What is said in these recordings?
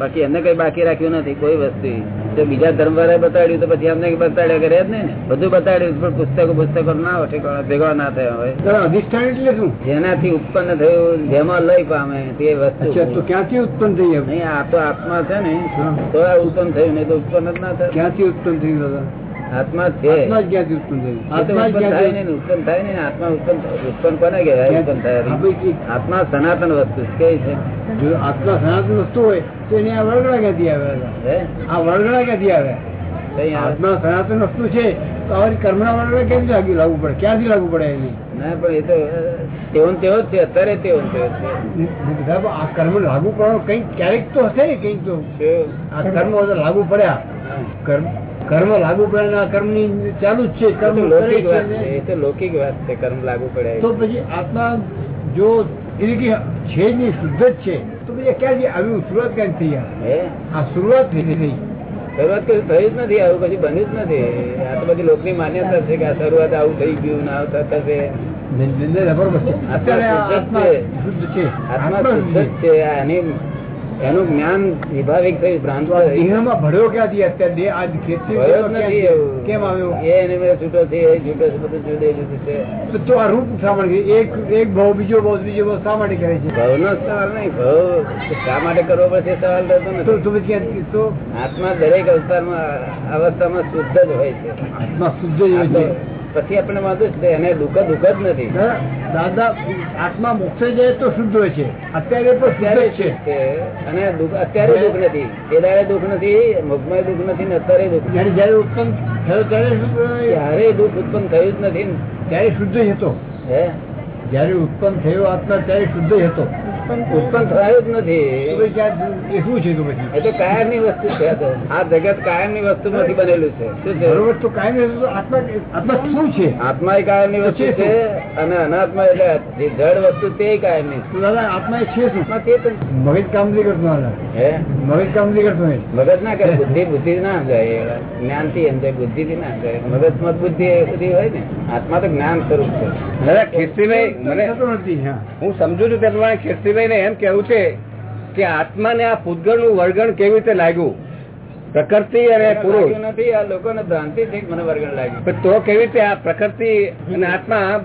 બાકી એમને કઈ બાકી રાખ્યું નથી કોઈ વસ્તુ જો બીજા ધર્મ વાળા બતાડ્યું તો પછી અમને બતાડ્યા કરે જ નહીં ને. બધું બતાડ્યું પણ પુસ્તકો પુસ્તકો ના હોય ઠેકાણા ભેગા ના થયા હોય. અધિષ્ઠાન એટલે શું? જેનાથી ઉત્પન્ન થયું જેમાં લઈ પામે તે વસ્તુ ક્યાંથી ઉત્પન્ન થઈ? નહીં આ તો આત્મા છે ને. તો ઉત્પન્ન થયું નહીં તો ઉત્પન્ન જ ના થાય. ક્યાંથી ઉત્પન્ન થયું આત્મા છે. આત્મા ઉત્પન્ન થયું? આત્મા ઉત્પન્ન ને, ઉત્પન્ન થાય આત્મા ઉત્પન્ન ઉત્પન્ન કોને કહેવાય? ઉત્પન્ન થાય આત્મા સનાતન વસ્તુ છે છે? જો આત્મા સનાતન વસ્તુ હોય તો એને આ વળગડા ક્યાંથી આવે? આ વળગડા ક્યાંથી આવે? આત્મા સનાતન વસ્તુ છે તો આવી કેમ લાગુ લાગુ પડે. ક્યાંથી લાગુ પડે એને? ના પણ એ તો તેવો તેવો જ છે. અત્યારે તેવો તેવો છે. આ કર્મ લાગુ પડવાનું કંઈક ક્યારેક તો હશે ને કંઈક તો. આ કર્મ લાગુ પડ્યા. કર્મ કર્મ લાગુ પડે આ કર્મની ચાલુ જ છે. કર્મ લૌકિક વાત છે. એ તો લૌકિક વાત છે. કર્મ લાગુ પડે તો પછી આત્મા જો એટલે કે છે જ નહીં શુદ્ધ જ છે તો પછી ક્યાંથી આવ્યું? શરૂઆત ક્યાંથી થઈ? આ? આ શરૂઆત થઈ થઈ. શરૂઆત કશું થયું જ નથી આવું કશું બન્યું જ નથી. આ તો બધી લોકની માન્યતા છે કે આ શરૂઆત આવું થઈ ગયું ના આવતા થશે આત્મા શુદ્ધ છે. આત્મા એની જ્ઞાન વિભાવિક થયું ભ્રાંત દેહમાં ભળ્યો ક્યાંથી અત્યારે? દેહ આજ ખેતી. કેમ આવ્યો? એને મેં છૂટો છે એ છૂટો છે બધું જુદે જુદું છે. તો આ રૂપ શા માટે એક એક ભાવ બીજો ભાવ બીજો ભાવ શા માટે કરે છે? ભાવનો સવાલ નહીં ભાવ શા માટે કરવો પડશે સવાલ રહેતો તો નથી. તો પછી ક્યાં- તો? આત્મા દરેક અવસ્થામાં અવસ્થામાં શુદ્ધ જ હોય છે. આત્મા શુદ્ધ જ હોય છે. પછી આપણે વાંધો છે એને દુઃખ દુઃખ જ નથી. દાદા આત્મા મોક્ષે જાય તો શુદ્ધ હોય છે. અત્યારે તો ત્યારે છે. અને અત્યારે દુઃખ નથી. એ દાડે દુઃખ નથી મગમાં દુઃખ નથી ને અત્યારે દુઃખ જયારે જયારે ઉત્પન્ન થયો ત્યારે ત્યારે દુઃખ ઉત્પન્ન થયું જ નથી ત્યારે શુદ્ધ હતો. હે? જયારે ઉત્પન્ન થયો આત્મા ત્યારે શુદ્ધ હતો. ઉત્પન્ન થયો જ નથી. શું છે તો પછી? એ તો કાયમની વસ્તુ છે આ જગત કાયમની વસ્તુ માંથી બનેલું છે. શું છે? બરોબર તો આત્મા શું છે? આત્મા એ કાયમની વસ્તુ છે અને અનાત્મા એટલે જે જડ વસ્તુ તે કાયમની દાદા આત્મા છે શું? તે તો મગજ કામ નથી કરતું હે? મગજ કામ નથી કરતું મગજ ના કરે બુદ્ધિ બુદ્ધિ ના જાય જ્ઞાનથી અંદર બુદ્ધિ થી ના જાય મગજમાં બુદ્ધિ એ બધી હોય ને આત્મા તો જ્ઞાન સ્વરૂપ છે. દાદા ખીરસીભાઈ મને નથી હા. સમજુ છું તે પ્રમાણે ખીરસીભાઈ ને એમ કેવું છે કે આત્માને આ પૂતગળનું વર્ગણ કેવી રીતે લાગ્યું? પ્રકૃતિ અને પુરુષ. નથી આ લોકોને ભ્રાંતિ થી મને વર્ગણ લાગ્યું? તો કેવી રીતે આ પ્રકૃતિ અને આત્મા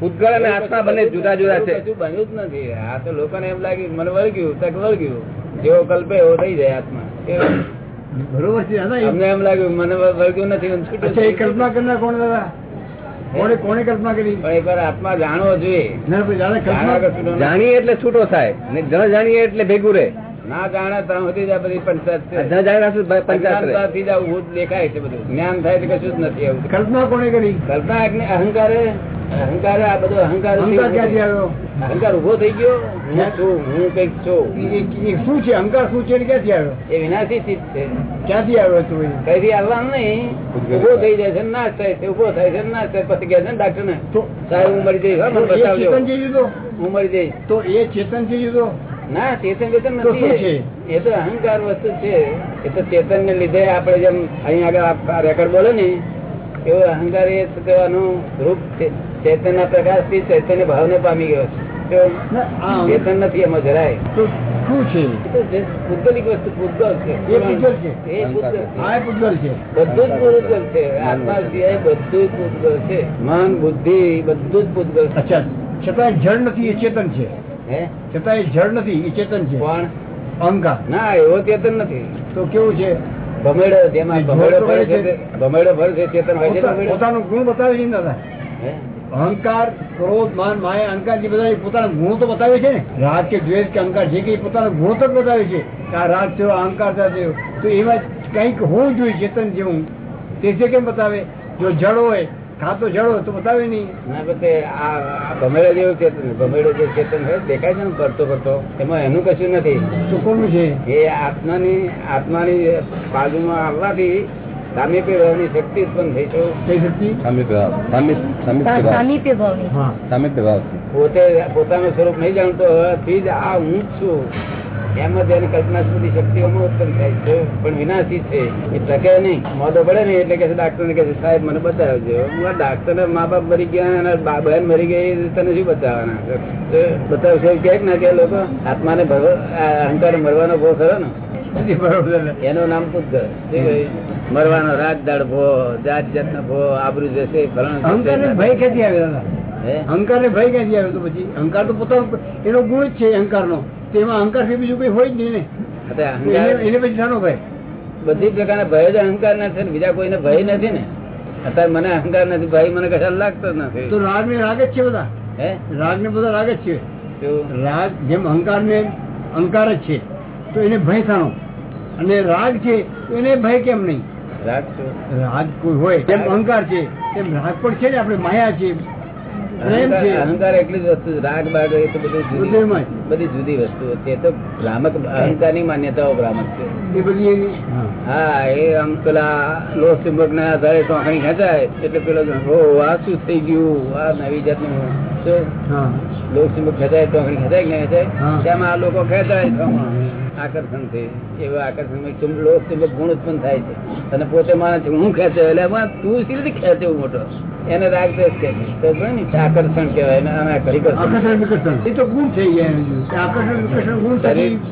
ભૂતગળ અને આત્મા બંને જુદા જુદા છે? હજુ બન્યું જ નથી. આ તો લોકોને એમ લાગ્યું મને વળગ્યું તક વળગ્યું જેવો કલ્પે એવો થઈ જાય આત્મા. બરોબર છે અમને એમ લાગ્યું મને વળગ્યું નથી. કલ્પના કરનાર કોણ દાદા? કોણે કોણે કલ્પના કરી? એકવાર આત્મા જાણવો જોઈએ. જાણીએ એટલે છૂટો થાય. ને ન જાણીએ એટલે ભેગું રહે. ના જાણે ત્યાં સુધી જ આ બધી પંચાયત છે. ન જાણ્યા પંચાયત રહે. જ આવું દેખાય છે બધું. જ્ઞાન થાય તો કશું જ નથી આવું કલ્પના કોણે કરી? કલ્પના એટલે અહંકારે અહંકારે આ બધો અહંકાર અહંકાર ઊભો થઈ ગયો? હું છું હું કંઈક છું. શું છે? અહંકાર શું છે? ક્યાંથી આવ્યો? એ વિનાશી ચીજ છે. ક્યાંથી આવ્યો તું? કઈથી આવવાનું નહીં. ઊભો થઈ જાય છે નાશ થાય છે ઊભો થાય છે નાશ થાય પછી ગયા છે ડાક્ટર ને તો સાહેબ હું મરી જઈશ ચેતન જઈ જુદો હું મરી જઈશ. તો એ ચેતન જઈ જુદો ના ચેતન ચેતન નથી. એ તો અહંકાર વસ્તુ છે. એ તો ચેતન ને લીધે આપણે જેમ અહીં આગળ આ રેકોર્ડ બોલે ને એવો અહંકાર એ કહેવાનું રૂપ છે. ચેતનના પ્રકાશથી ચૈતન્ય ભાવને પામી ગયો છે. તો ના, આ ચેતન નથી એમાં જરાય. શું છે? એ તો જે પૂતગલિક વસ્તુ પૂતગલ છે. એ પૂતગલ છે. એ પૂતગલ છે. આ એ પૂતગલ છે? બધું જ પૂતગલ છે. આત્મા સિવાય બધું જ પૂતગલ છે. મન બુદ્ધિ બધું જ પૂતગલ છે. અચ્છા છતાં જળ નથી એ ચેતન છે? હે? છતાં એ જળ નથી એ ચેતન છે? પણ? અહંકાર. ના એવો ચેતન નથી. તો કેવું છે? ભમેડો જેમાં ભમેડો છે. ભમેડો ફરે છે ચેતન હોય છે પોતાનો ગુણ બતાવે છે દાદા. હે? અહંકાર ક્રોધ માન માયા અહંકાર જે બધા પોતાના ગુણો તો બતાવે છે ને? રાગ કે દ્વેષ કે અહંકાર જે કઈ પોતાના ગુણો તો બતાવે છે. કે આ રાગ થયો અહંકાર થયો તો એમાં કંઈક હોવું જોઈએ ચેતન જેવું. તે જે કેમ બતાવે? જો જળ હોય ખાતો જળ હોય તો બતાવે નહીં. ના બધે આ ભમેડો જેવું ચેતન ભમેડો જે ચેતન હોય દેખાય છે ને ફરતો ફરતો? એમાં એનું કશું નથી. તો કોનું છે? એ આત્માની આત્માની બાજુમાં આવવાથી સામીપ્ય શક્તિ ઉત્પન્ન થઈ છે. ભાવ ભાવની હા. સામીપ્ય ભાવથી પોતે પોતાનું સ્વરૂપ નહીં જાણતો હોવાથી જ આ હું છું. એમ જ એની કલ્પના સ્મૃતિ શક્તિઓમાં ઉત્પન્ન થાય છે. પણ વિનાશી છે. એ ટકે નહીં. મોદો પડે ને એટલે કે ડાક્ટર ને કહે સાહેબ મને બતાવજો. હું આ ડાક્ટર ને મા બાપ મરી ગયા અને બા- બહેન મરી ગઈ તને શું બતાવવાના? બતાવશે કે ના કે લોકો. આત્માને ભરવા અહંકાર મરવાનો બહુ ખરો ને? એનું નામ પૂછ? મરવાનો રાત દાડ ભો જાત નો ભો આબરું જશે અહંકાર ને ભય ક્યાંથી આવ્યો અહંકાર ને ભય ક્યાંથી આવ્યો પછી? અહંકાર તો પોતાનો એનો ગુણ જ છે અહંકાર નો તેમાં અહંકારથી બીજું કઈ હોય જ નહીં ને. એને પછી શાનો ભય? બધી પ્રકારના ભય જ અહંકાર ના છે બીજા કોઈને ભય નથી ને. અત્યારે મને અહંકાર નથી. ભય મને કશા લાગતો નથી. તો રાગ ને રાગ જ છે બધા? હે? રાગ ને બધા રાગ જ છે. રાગ જેમ અહંકાર ને અહંકાર જ છે તો એને ભય થાણો અને રાગ છે તો એને ભય કેમ નહીં? રાગ? રાગ કોઈ હોય જેમ અહંકાર છે તેમ રાગ પણ છે ને આપણે માયા છે પ્રેમ અહંકાર છે. અહંકાર એટલી જ વસ્તુ રાગ બાગ એ તો બધું જુદી બધી જુદી વસ્તુ છે. તો ભ્રામક અહંકારની માન્યતાઓ ભ્રામક છે. એ બધી હા. એ આમ પેલા લો ચુંબક ના આધારે ટોકણી ખેંચાય એટલે પેલો હો આ શું થઈ ગયું? આ નવી જાતનું શું? લો ચુંબક ખેંચાય ટોકણી ખેંચાય ખેંચાય? તેમાં આ લોકો ખેંચાય. આકર્ષણ છે, એવા આકર્ષણ લોક ગુણ ઉત્પન્ન થાય છે. અને પોતે માણસ હું ખેંચે? એટલે તું સી રીતે ખેંચે એવું મોટો એને રાગ દ્વેષ કહે છે. તો ખબર ને? આકર્ષણ કહેવાય ને એ તો ગુણ થઈ ગયા આકર્ષણ ગુણ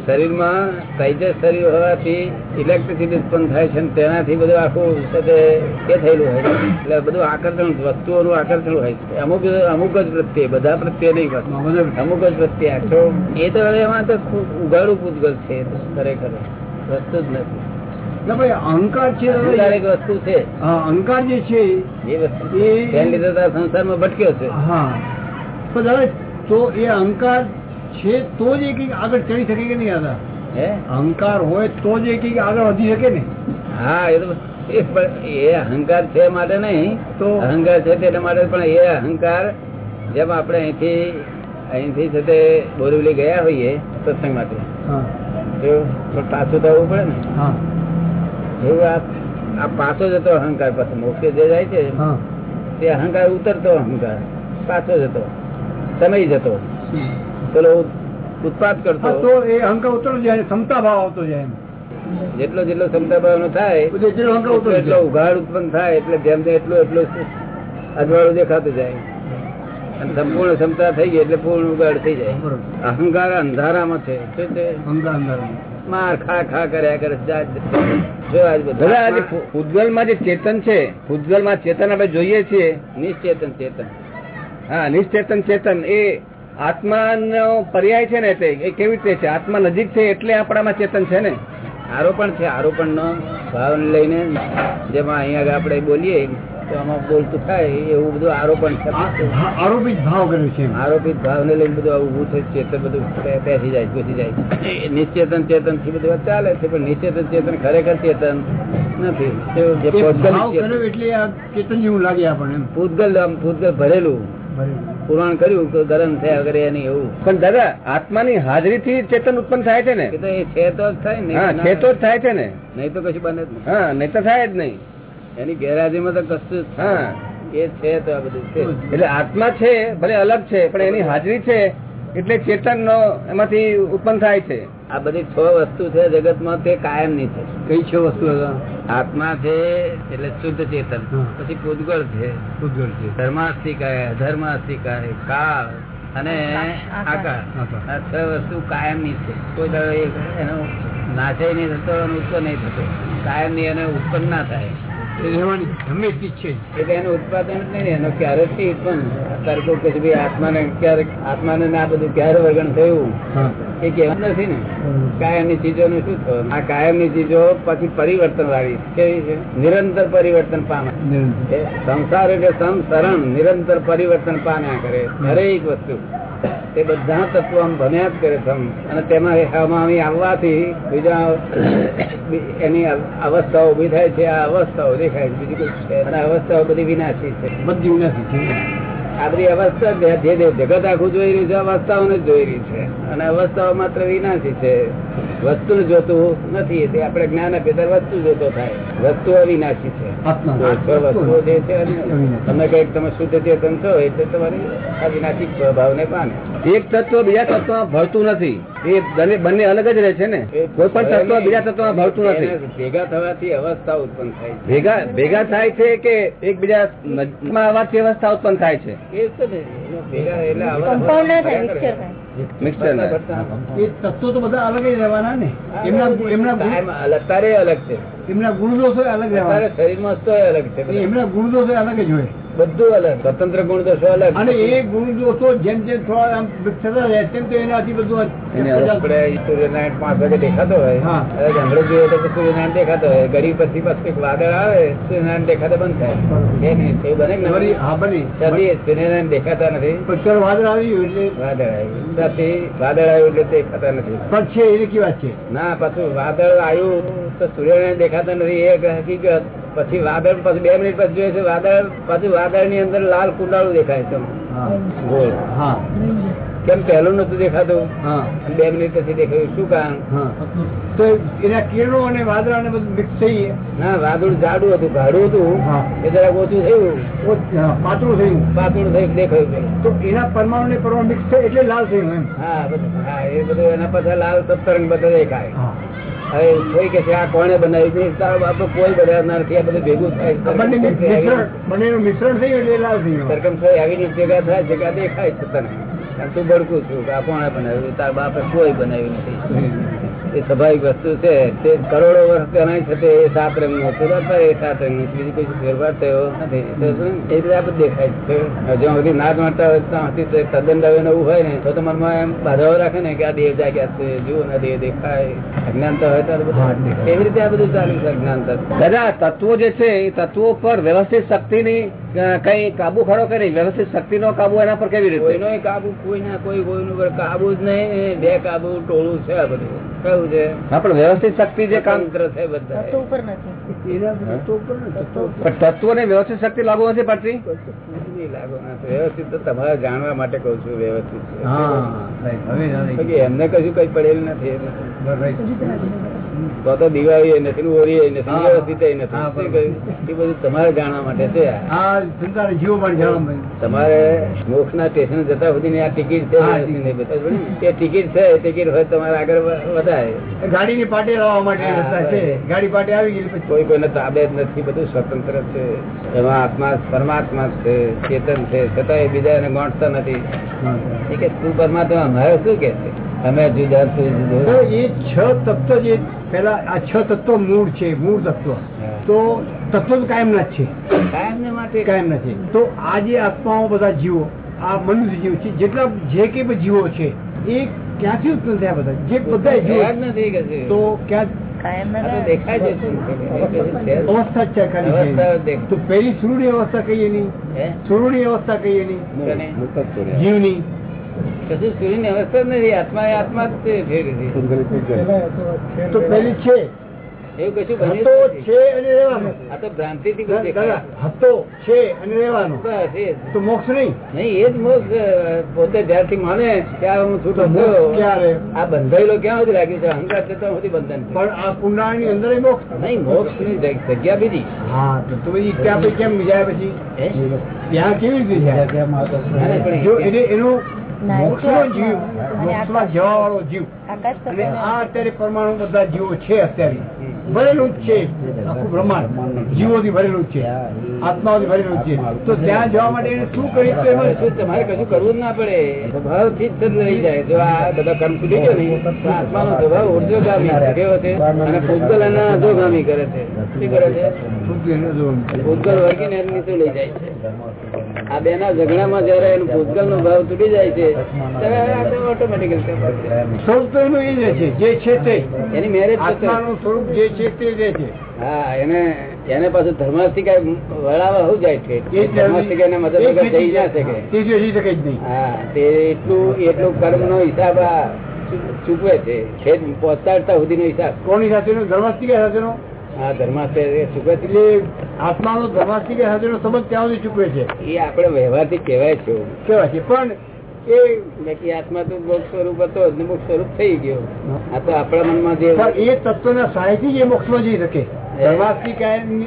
શરીરમાં તેજસ શરીર હોવાથી ઇલેક્ટ્રિસિટી ઉત્પન્ન થાય છે તેનાથી બધું આખું સાથે એ થયેલું હોય એટલે બધું આકર્ષણ વસ્તુઓનું આકર્ષણ હોય છે. અમુક અમુક જ પ્રત્યે બધા પ્રત્યે નહીં. અમુક જ પ્રત્યે. આખો એ તો એમાં તો ખૂબ ઉગાડું પૂતગલ છે ખરેખર. વસ્તુ જ નથી. અહંકાર છે એક વસ્તુ છે. અહંકાર જે છે એ વસ્તુ સંસારમાં ભટક્યો છે. હા. તો દાદા તો એ અહંકાર છે તો જ એક આગળ ચડી શકે કે નહીં દાદા? અહંકાર હોય તો જ એક આગળ વધી શકે ને? હા એ તો એ અહંકાર છે માટે નહીં. તો? અહંકાર છે તેના માટે પણ એ અહંકાર જેમ આપણે અહીંથી અહીંથી છે તે બોરીવલી ગયા હોઈએ સત્સંગ માટે. પાછું થવું પડે ને? હા. એવું આ પાછો જતો અહંકાર પાછો મોક્ષે જે જાય છે તે અહંકાર ઉતરતો અહંકાર. પાછો જતો. સમય જતો. પેલો ઉત્પાદ કરતો. તો એ અહંકાર ઉતરતો જાય ક્ષમતા ભાવ આવતો જાય જેટલો જેટલો ક્ષમતા થાય બધું જેટલો અહંકાર એટલો ઉઘાડ ઉત્પન્ન થાય એટલે જેમ જેમ એટલું એટલું અજવાળું દેખાતું જાય. અને સંપૂર્ણ ક્ષમતા થઈ ગઈ એટલે પૂર્ણ ઉગાડ થઈ જાય. અહંકાર અંધારામાં છે. શું છે? અંદર માર ખા ખા કર્યા કરે જાત જો ચેતન છે પૂતગલમાં ચેતન આપણે જોઈએ છીએ. નિશ્ચેતન ચેતન. હા નિશ્ચેતન ચેતન. એ આત્માનો પર્યાય છે ને તે એ કેવી રીતે છે? આત્મા નજીક છે એટલે આપણામાં ચેતન છે ને? આરોપણ છે આરોપણ નો ભાવ લઈને જેમાં અહીંયા આપણે બોલીએ આમાં બોલતું થાય એવું બધું આરોપણ આરોપિત ભાવ કર્યું છે. આરોપિત ભાવને લઈને બધું આવું ઊભું થઈ ચેતન બધું બેસી જાય ઘૂસી જાય. નિશ્ચેતન ચેતનથી બધું ચાલે છે પણ નિશ્ચેતન ચેતન ખરેખર ચેતન નથી. પૂતગલ પૂતગલ ભરેલું. પુરાણ કર્યું તો ગરમ થયા વગર એની એવું. પણ દાદા આત્માની હાજરીથી ચેતન ઉત્પન્ન થાય છે ને? તો એ છે તો જ થાય ને. છે તો જ થાય છે ને? નહીં તો કશું બને હા નહીં તો થાય જ નહીં. એની ગેરહાજરીમાં તો કશું હા. એ છે તો આ બધું છે. એટલે આત્મા છે ભલે અલગ છે પણ એની હાજરી છે એટલે ચેતન નો એમાંથી ઉત્પન્ન થાય છે. આ બધી છ વસ્તુ છે જગતમાં તે કાયમની છે. કઈ છ વસ્તુ આત્મા છે એટલે શુદ્ધ ચેતન. પછી પૂતગળ છે. ઉદ્ગલ છે. ધર્માસ્તિકાય અધર્માસ્તિકાય કાળ અને આકાર. આ છ વસ્તુ કાયમની છે. કોઈ એ- એનો નાશય નહીં થતો અને ઉત્પન્ન નહીં થતો. કાયમની એને ઉત્પન્ન ના થાય. રહેવાની ગમે તે છે. એટલે એનું ઉત્પાદન જ નહીં ને એનો ક્યારે જ નહીં ઉત્પન્ન અત્યારે કહે ભાઈ આત્માને ક્યારે આત્માને ને બધું ક્યારે વર્ગણ થયું? એ કહેવા નથી ને. કાયમની ચીજોનું શું થવાનું આ કાયમની ચીજો પછી પરિવર્તન વાળી છે કેવી છે? નિરંતર પરિવર્તન પામે. સંસાર એટલે સંસરણ નિરંતર પરિવર્તન પામ્યા કરે. દરેક વસ્તુ. તે બધા તત્વો આમ ભમ્યા જ કરે છે અને તેમાં હમામી આવવાથી બીજા એની અવ- અવસ્થાઓ ઊભી થાય છે આ અવસ્થાઓ દેખાય છે બીજું કઈ અને અવસ્થાઓ બધી વિનાશી છે. બધી વિનાશી છે. આ બધી અવસ્થા જે જગત આખું જોઈ રહ્યું છે અવસ્થાઓને જોઈ રહી છે. અને અવસ્થાઓ માત્ર વિનાશી છે. વસ્તુ જોતું નથી તે આપણે જ્ઞાન આપીએ ત્યારે વસ્તુ જોતો થાય. વસ્તુ અવિનાશી છે. છ વસ્તુઓ જે છે તમે કંઈક તમે શુદ્ધ ચેતન છો એટલે તમારી અવિનાશી ભાવને પામે એક તત્વ બીજા તત્વ ભરતું નથી. એ બંને બંને અલગ જ રહે છે ને. કોઈ પણ તત્વ બીજા તત્વમાં ભરતું નથી. ભેગા થવાથી અવસ્થા ઉત્પન્ન થાય ભેગા ભેગા થાય છે કે એકબીજા આવવાથી અવસ્થા ઉત્પન્ન થાય છે. છે એ છે ભેગા એટલે એ તત્વો તો બધા અલગ જ રહેવાના ને? એમના એમના ગુણ- અલગ તારે અલગ છે. એમના ગુણદોષો અલગ તારે રહેવાના શરીરમાં અલગ છે એમના ગુણદોષો અલગ જ હોય. બધું અલગ સ્વતંત્ર ગુણ દોષો અલગ. અને એ ગુણદોષો જેમ જેમ થોડા થતા જાય તેમ તો એનાથી બધું આપણે સૂર્યનારાયણ પાંચ વાગે દેખાતો હોય. હા. હવે જોઈએ તો સૂર્યનારાયણ દેખાતો હોય. ગરીબ પછી પાછું એક વાદળ આવે સૂર્યનારાયણ દેખાતો બંધ થાય. એ નહીં? એવું બને કે સૂર્યનારાયણ દેખાતા નથી. પણ વાદળ આવ્યું એટલે વાદળ આવ્યું ત્યાંથી વાદળ આવ્યું એટલે દેખાતા નથી. પણ છે એ કેવી વાત છે? ના પાછું વાદળ આવ્યું તો સૂર્યનારાયણ દેખાતા નથી એ હકીકત. પછી વાદળ પછી બે મિનિટ પછી જોઈએ છે વાદળ પછી વાદળની અંદર લાલ કુંડાળું દેખાય છે ગોળ. હા. કેમ પહેલું નતું દેખાતું? બે મિનિટ પછી દેખાયું. શું કારણ તો એના કિરણો અને વાદળા ને બધું મિક્સ થઈ ના વાદળ જાડું હતું ગાડું હતું. એ જરાક ઓછું થયું. પાતળું થયું. પાતળું થયું દેખાયું તો એના પરમાણુ ને પરમાણુ મિક્સ થાય એટલે લાલ થયું એમ? હા બધું હા એ બધું એના પાછા લાલ સત્તરંગ બધા દેખાય. હવે કોઈ કે આ કોણે બનાવ્યું છે? તારો બાપો કોઈ બનાવનાર નથી આ બધું ભેગું થાય. મિશ્રણ થઈ થયું સરકમ થઈ આવીને ભેગા થાય જગા દેખાય છે તને. તું ભડકું છું કે આ કોણે બનાવ્યું? તાર બાપે કોઈ બનાવ્યું નથી. એ સ્વાભાવિક વસ્તુ છે તે કરોડો વર્ષ પહેલા છે તે એ સાત રંગ નો એ સાત રંગ બીજી કોઈ ફેરફાર થયો નથી. એ રીતે આપણે દેખાય છે. જ્યાં સુધી ના મળતા હોય ત્યાં સુધી તે તદ્દન દવે નવું હોય ને તો તો મનમાં એમ બાધાઓ રાખે ને કે આ દેવ જાગ્યા છે. જુઓ ના દેવ દેખાય. અજ્ઞાનતા હોય ત્યારે બધું. એવી રીતે આ બધું ચાલ્યું છે અજ્ઞાનતા દાદા તત્વો જે છે એ તત્વો પર વ્યવસ્થિત શક્તિની કઈ કાબુ ખરો કે નહીં વ્યવસ્થિત શક્તિનો કાબુ એના પર કેવી રીતે? કોઈનો કાબુ કોઈ ના કોઈ કોઈનું પર કાબુ જ નહીં બે કાબુ ટોળું છે આ બધું. કયું છે? હા પણ વ્યવસ્થિત શક્તિ જે કામ કરે છે બધા ઉપર નથી. ને તત્વો. પણ તત્વોને વ્યવસ્થિત શક્તિ લાગુ નથી પડતી? નહીં લાગુ. નથી. વ્યવસ્થિત તો તમારે જાણવા માટે કઉ છું વ્યવસ્થિત ના. એમને કશું કઈ પડેલ નથી. તો તો દિવાળી નથી એ નથી વ્યવસ્થિત એ નથી? એ બધું તમારે જાણવા માટે છે. તમારે મોક્ષ ના સ્ટેશન જતા સુધી આ ટિકિટ છે. એ ટિકિટ છે ટિકિટ હોય તમારે આગળ વધારે. ગાડી ની પાટે લાવવા માટે છે. ગાડી પાટે આવી ગઈ કોઈ કોઈને તાબે જ નથી બધું સ્વતંત્ર છે. એમાં આત્મા પરમાત્મા છે ચેતન છે છતાં એ બીજા એને ગોઠતા નથી કે તું પરમાત્મા મારે શું કે છે? અમે જુદા તું એ છ તત્વ જે પેલા આ છ તત્વ મૂળ છે મૂળ તત્વ. તો તત્વ તો કાયમ ના જ છે. માટે? કાયમ નથી તો આ જે આત્માઓ બધા જીવો આ મનુષ્ય જીવ છે જેટલા જે કે જીવો છે એ ક્યાંથી ઉત્પન્ન થયા બધા? જે બધા જીવો નથી તો ક્યાં. અવસ્થા છે તો પેલી સુરુની અવસ્થા કહીએ નહીં હે? સુરુની અવસ્થા કહીએ નહીં જીવની. કશું સૂર્યની અવસ્થા જ નથી. આત્મા એ આત્મા જ છે. તો પેલી છે. એવું કશું બન્યું છે અને રહેવાનું. આ તો ભ્રાંતિ થી હતો છે અને રહેવાનું. બસ એ તો મોક્ષ નહીં? નહીં એ જ મોક્ષ પોતે જ્યારથી માને ત્યારે હું છૂટો થયો. ક્યારે? આ બંધાયેલો ક્યાં સુધી લાગ્યું છે? અહંકાર ત્યાં સુધી બંધન પણ આ કુંડાળની અંદર મોક્ષ નહીં મોક્ષની જગ્યા બીજી. હા તો પછી ત્યાં પછી કેમ જાય પછી? ત્યાં કેવી રીતે ના, ના, એનું ના, મોક્ષનો જીવ. મોક્ષમાં આકાશ- જવા. વાળો જીવ આકાશ અને આ અત્યારે પરમાણુ બધા જીવો છે અત્યારે. ભરેલું જ છે. આખું બ્રહ્માંડ. જીવોથી ભરેલું જ છે. આત્માઓથી ભરેલું છે. તો ત્યાં જવા માટે એને શું કરી તો એમાં શું તમારે કશું કરવું જ ના પડે. સ્વભાવથી જ રહી જાય. જો આ બધા કર્મ સુધી ગયો નહીં આત્માનો સ્વભાવ ઉર્જોગામી કેવો છે. અને ભૂતગલ એના અધોગામી કરે છે. શું કરે છે. ભૂતગલ વર્ગીને નીચે લઈ જાય છે. આ બે ના ઝઘડામાં જયારે એનું ભૂતગલ નો ભાવ તૂટી જાય છે ત્યારે ઓટોમેટિકલ સ્વરૂપ તો એનું એ જ છે જે છે તે એની મેરેજ સ્વરૂપ જે છે તે રહે છે. હા એને એને પાછું ધર્માસ્તિકા વળાવા હું જાય છે? જ ધર્માસ્તિકા એને મદદ વગર જઈ ના શકે. તે જ રહી શકે જ નહીં. હા તે એટલું એટલું કર્મ નો હિસાબ આ ચૂકવે છે. છેદ પહોંચાડતા સુધીનો હિસાબ. કોની સાથેનો? ધર્માસ્તિકા સાથેનો? આ ધર્માસ્તે ચૂકવે છે આત્માનો ધર્માસ્તિકા સાથેનો સંબંધ ત્યાં સુધી ચૂકવે છે. એ આપણે વ્યવહારથી કહેવાય છે. કેવાય છે પણ એ બાકી આત્મા તો મોક્ષ સ્વરૂપ હતો મોક્ષ સ્વરૂપ થઈ ગયો. આ તો આપણા મનમાં જે એ તત્વના સહાયથી જ એ મોક્ષમાં જઈ શકે. ધર્માસ્તિકાયની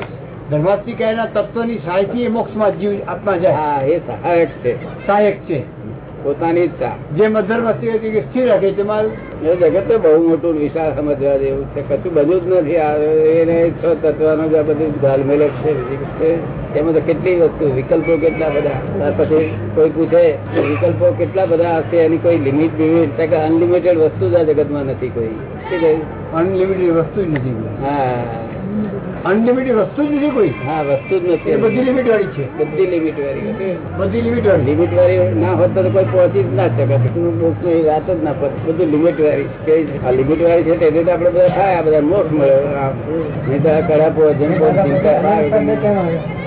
ધર્માસ્તિકાયના તત્વની સહાયથી એ મોક્ષમાં જીવ આત્મા જાય. હા એ સહાયક છે. સહાયક છે. પોતાની ઈચ્છા જે મધર વસ્તી હતી કે સ્થિર રાખે તેમાં એ જગત તો બહુ મોટું વિશાળ સમજવા જેવું છે. કશું બધું જ નથી એને છ તત્વનો જ આ બધું ગાલમેલ છે છે. એમાં તો કેટલી વસ્તુ વિકલ્પો કેટલા બધા. ત્યાર પછી કોઈ પૂછે વિકલ્પો કેટલા બધા હશે? એની કોઈ લિમિટ બિમિટ કે અનલિમિટેડ વસ્તુ જ આ જગતમાં નથી કોઈ. અનલિમિટેડ વસ્તુ જ નથી હા. અનલિમિટેડ વસ્તુ જ નથી કોઈ. હા વસ્તુ જ નથી. બધી લિમિટ વાળી છે. બધી લિમિટ વાળી બધી લિમિટ વાળી. લિમિટ વાળી ના હોત તો કોઈ પહોંચી જ ના શકે. મોક્ષની વાત જ ના પડે. બધું લિમિટ વાળી છે. આ લિમિટ વાળી છે તેથી તો આપડે બધા થાય આ બધા મોક્ષ મળે. નહીં તો આ કડા પહોંચે ચિંતા.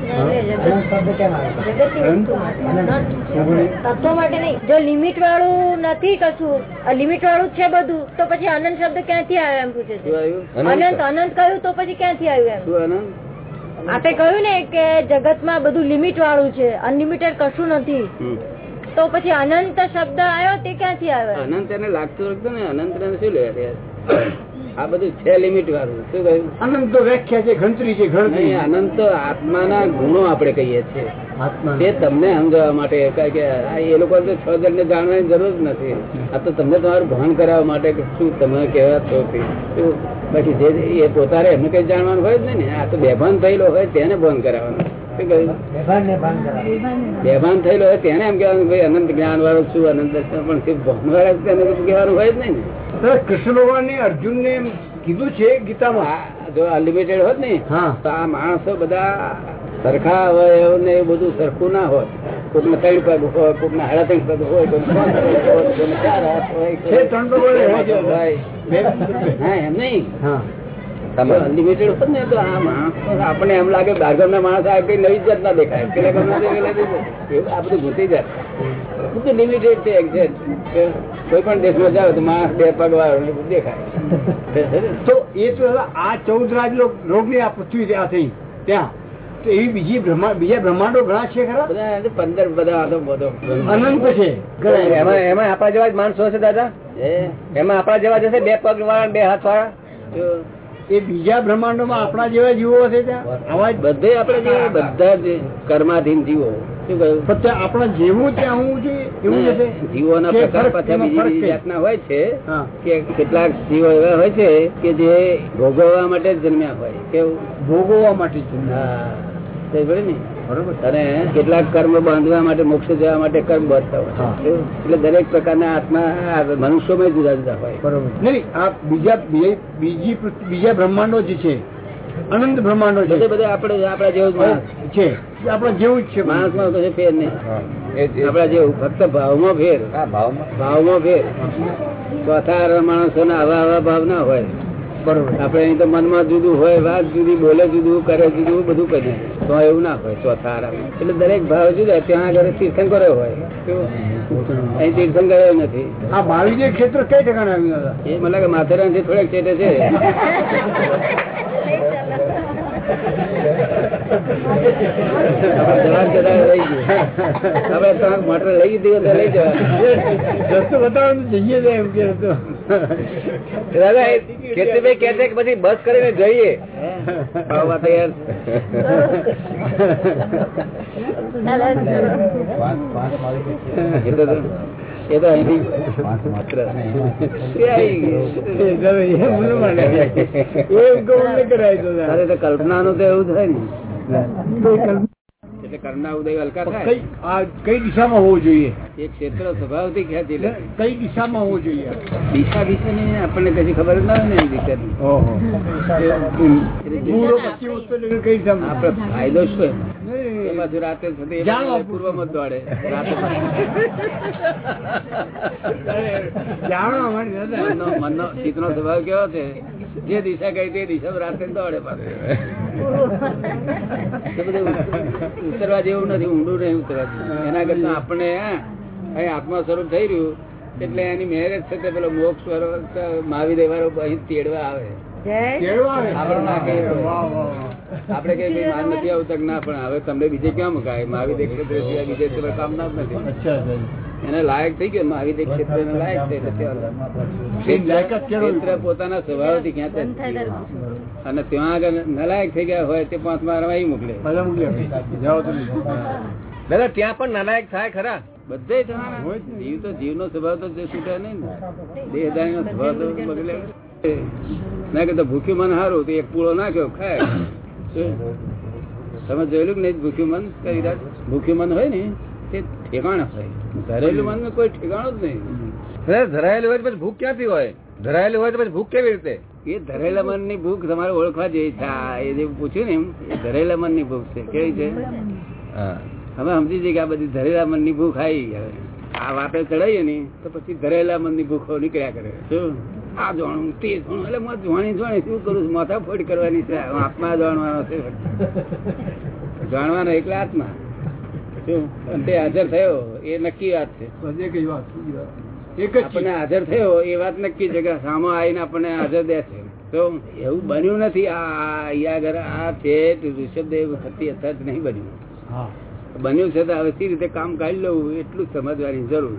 અનંત શબ્દ તો પછી ક્યાંથી આવ્યું એમ આપે કહ્યું ને કે જગતમાં બધું લિમિટ વાળું છે? અનલિમિટેડ કશું નથી તો પછી અનંત શબ્દ આવ્યો તે ક્યાંથી આવ્યો અનંત એને લાગતું લાગતું ને અનંત ને શું લે આ બધું છે લિમિટ વાળું. શું કહ્યું? અનંત વ્યાખ્યા છે ઘંટરી છે ગણતરી નહીં અનંત આત્માના ગુણો આપણે કહીએ છીએ. તે તમને સમજાવવા માટે કારણ કે એ લોકો તો છ જણ ને જાણવાની જરૂર જ નથી. આ તો તમને તમારું ભાન કરાવવા માટે શું તમે કેવા છો? બાકી જે એ પોતાને એમને કઈ જાણવાનું હોય જ નહીં ને. આ તો બેભાન થયેલો હોય તેને ભાન કરાવવાનું. બેભાન થયેલો હોય તેને એમ કેવાનું ભાઈ અનંત જ્ઞાન વાળો છું અનંત દર્શન પણ તે ભાન વાળા તેને કહેવાનું હોય જ નહીં ને. કૃષ્ણ ભગવાન ને અર્જુન ને કીધું છે ગીતામાં? જો અનલિમિટેડ હોત ને તો આ માણસો બધા સરખા હોય ને એ બધું સરખું ના હોત. કોકને ત્રણ પગ હોય કોકને સાડા ત્રણ પગ હોય કોઈને ત્રણ પગ હોય કોઈને ચાર હાથ હોય ત્રણ પગ હોય, હોય છે. હોય. બે- હા એમ નહીં. હા. અનલિમિટેડ હોત ને તો આ માણસ આપણને એમ લાગે બારગામ ના માણસ આ કઈ નવી જાત ના દેખાય આ બધું જાય. બધું લિમિટેડ છે એક્ઝેક્ટ કોઈ પણ દેશમાં જાવ તો માણસ બે પગ વાળો દેખાય. તો એ તો આ ચૌદ રાજ રોગની આ પૃથ્વી આ થઈ ત્યાં તો એવી બીજી બ્રહ્માંડ બીજા બ્રહ્માંડો ઘણા છે ખરા? બધા પંદર બધા બધો અનંત છે એમાં એમાં આપણા જેવા જ માણસો હશે દાદા? એમાં આપણા જેવા જ હશે બે પગ વાળા બે હાથ વાળા? એ બીજા બ્રહ્માંડોમાં આપણા જેવા જીવો હશે ત્યાં? બધે આપણે જેવા બધા જ કર્માધીન જીવો શું કહ્યું? આપણા જેવું ત્યાં હું જોઈએ એવું હશે? જીવોના પ્રકાર પાછા બીજી બીજી જાતના હોય છે કે કેટલાક જીવો એવા હોય છે કે જે ભોગવવા માટે જન્મ્યા હોય કેવું? ભોગવવા માટે જ છે. હા. તો એ બરાબર ને? અને કેટલાક કર્મ બાંધવા માટે મોક્ષ જવા માટે કર્મ બાંધતા હોય. એટલે દરેક પ્રકારના આત્મા મનુષ્યોમાં જુદા જુદા હોય. બરોબર. નહીં આ બીજા બીજી બીજી બ્રહ્માંડો જે છે. અનંત બ્રહ્માંડો બધે છે. બધા આપણે આપણા જેવું છે. આપણા જેવું જ છે. માણસમાં કશે ફેર નહીં. આપણા જેવું. ફક્ત ભાવમાં ફેર. ભાવમાં. ફેર. ચોથા માણસો ના આવા આવા ભાવ ના હોય. બરોબર. આપણે અહીં તો મનમાં જુદું હોય વાત જુદી બોલે જુદું કરે જુદું બધું કરીએ. તો એવું ના હોય ચોથા આરામ એટલે દરેક ભાવ જુદા ત્યાં આગળ તીર્થંકરો હોય. કેવું? અહીં તીર્થંકરો નથી. આ મહાવીર ક્ષેત્ર કઈ ઠેકાણે આવ્યું દાદા? એ મને લાગે માથેરાનથી થોડેક છેટે છે. જવાન કદાચ રહી ગયું. આપણે તમારે મોટર લઈ દીધી લઈ જવા રસ્તો બતાવો જઈએ જ એમ કે દાદા એ કેશુભાઈ છે કે પછી બસ કરીને જઈએ. એ તો અહીંથી ગૌરવ કરાય તો એવું થાય ને. કલ્પના એટલે કર્મના ઉદય હલકા થાય. કઈ આ કઈ દિશામાં હોવું જોઈએ? એ ક્ષેત્ર સ્વભાવથી ખેંચી લે કઈ દિશામાં હોવું જોઈએ? દિશા વિશેની આપણને કઈ ખબર ના હોય ને કઈ દિશામાં? ફાયદો શું એમ? એ નહીં. પાછું રાતે એ પૂર્વમાં દોડે. રાતે. મનનો ચિત્તનો સ્વભાવ કેવો છે? જે દિશા ગઈ તે દિશા રાતે દોડે બધું ઉતરવા જેવું નથી ઊંડું નહીં ઉતરવા જેવું. એના કરતા આપણે અહીં આત્મા સ્વરૂપ થઈ રહ્યું એટલે એની મેરેજ છે તે પેલો મોક્ષ સ્વરૂપ માવી વાળો અહીં તેડવા આવે. આપડે કઈ. માન નથી આવતા ના પણ હવે તમને બીજે ક્યાં મુકાય? માવી સિવાય બીજે કામ ના નથી. એને લાયક થઈ ગયો મહાવીર ક્ષેત્ર એને લાયક થઈ ક્ષેત્ર પોતાના સ્વભાવથી ક્યાં અને ત્યાં આગળ નલાયક થઈ ગયા હોય તે પાંચ મારવા અહીં મોકલે. દાદા ત્યાં પણ નલાયક થાય ખરા? બધે જીવ તો જીવ નો સ્વભાવ તો છૂટે નહીં ને. દેહદારી નો સ્વભાવ તો બગડે. ના કે ભૂખ્યું મન સારું તો એક પૂળો નાખ્યો ખાય? તમે જોયેલું કે નહીં ભૂખ્યું મન? કરી રાત? ભૂખ્યું મન હોય ને તે ઠેકાણ હોય. ધરેલું મન કોઈ ઠેકાણું જ નહીં. ધરાયેલું હોય પછી ભૂખ ક્યાંથી હોય? ધરાયેલું હોય તો પછી ભૂખ કેવી રીતે? એ ધરેલા મનની ભૂખ તમારે ઓળખવા જેવી છે. એ જે પૂછ્યું ને એમ એ ધરેલા મનની ભૂખ છે. કેવી છે? હવે સમજી જઈએ કે આ બધી ધરેલા મનની ભૂખ આવી હવે આ વાતે ચડાવીએ ને તો પછી ધરેલા મનની ભૂખો નીકળ્યા કરે. શું? આ જાણું તે જાણું એટલે મત જાણી જાણી શું કરું છું? માથા ફોડ કરવાની છે. આત્મા જાણવાનો છે. જાણવાનો એકલા આત્મા. તે હાજર થયો એ નક્કી વાત છે. આપણને હાજર થયો એ નક્કી છે કે સામો આવીને આપણને હાજર દે છે. તો એવું બન્યું નથી. આ આ અહીંયા આગળ આ છે ઋષભદેવ થતી અથત નહીં બન્યું. બન્યું છે તો હવે સી રીતે કામ કાઢી લેવું એટલું જ સમજવાની જરૂર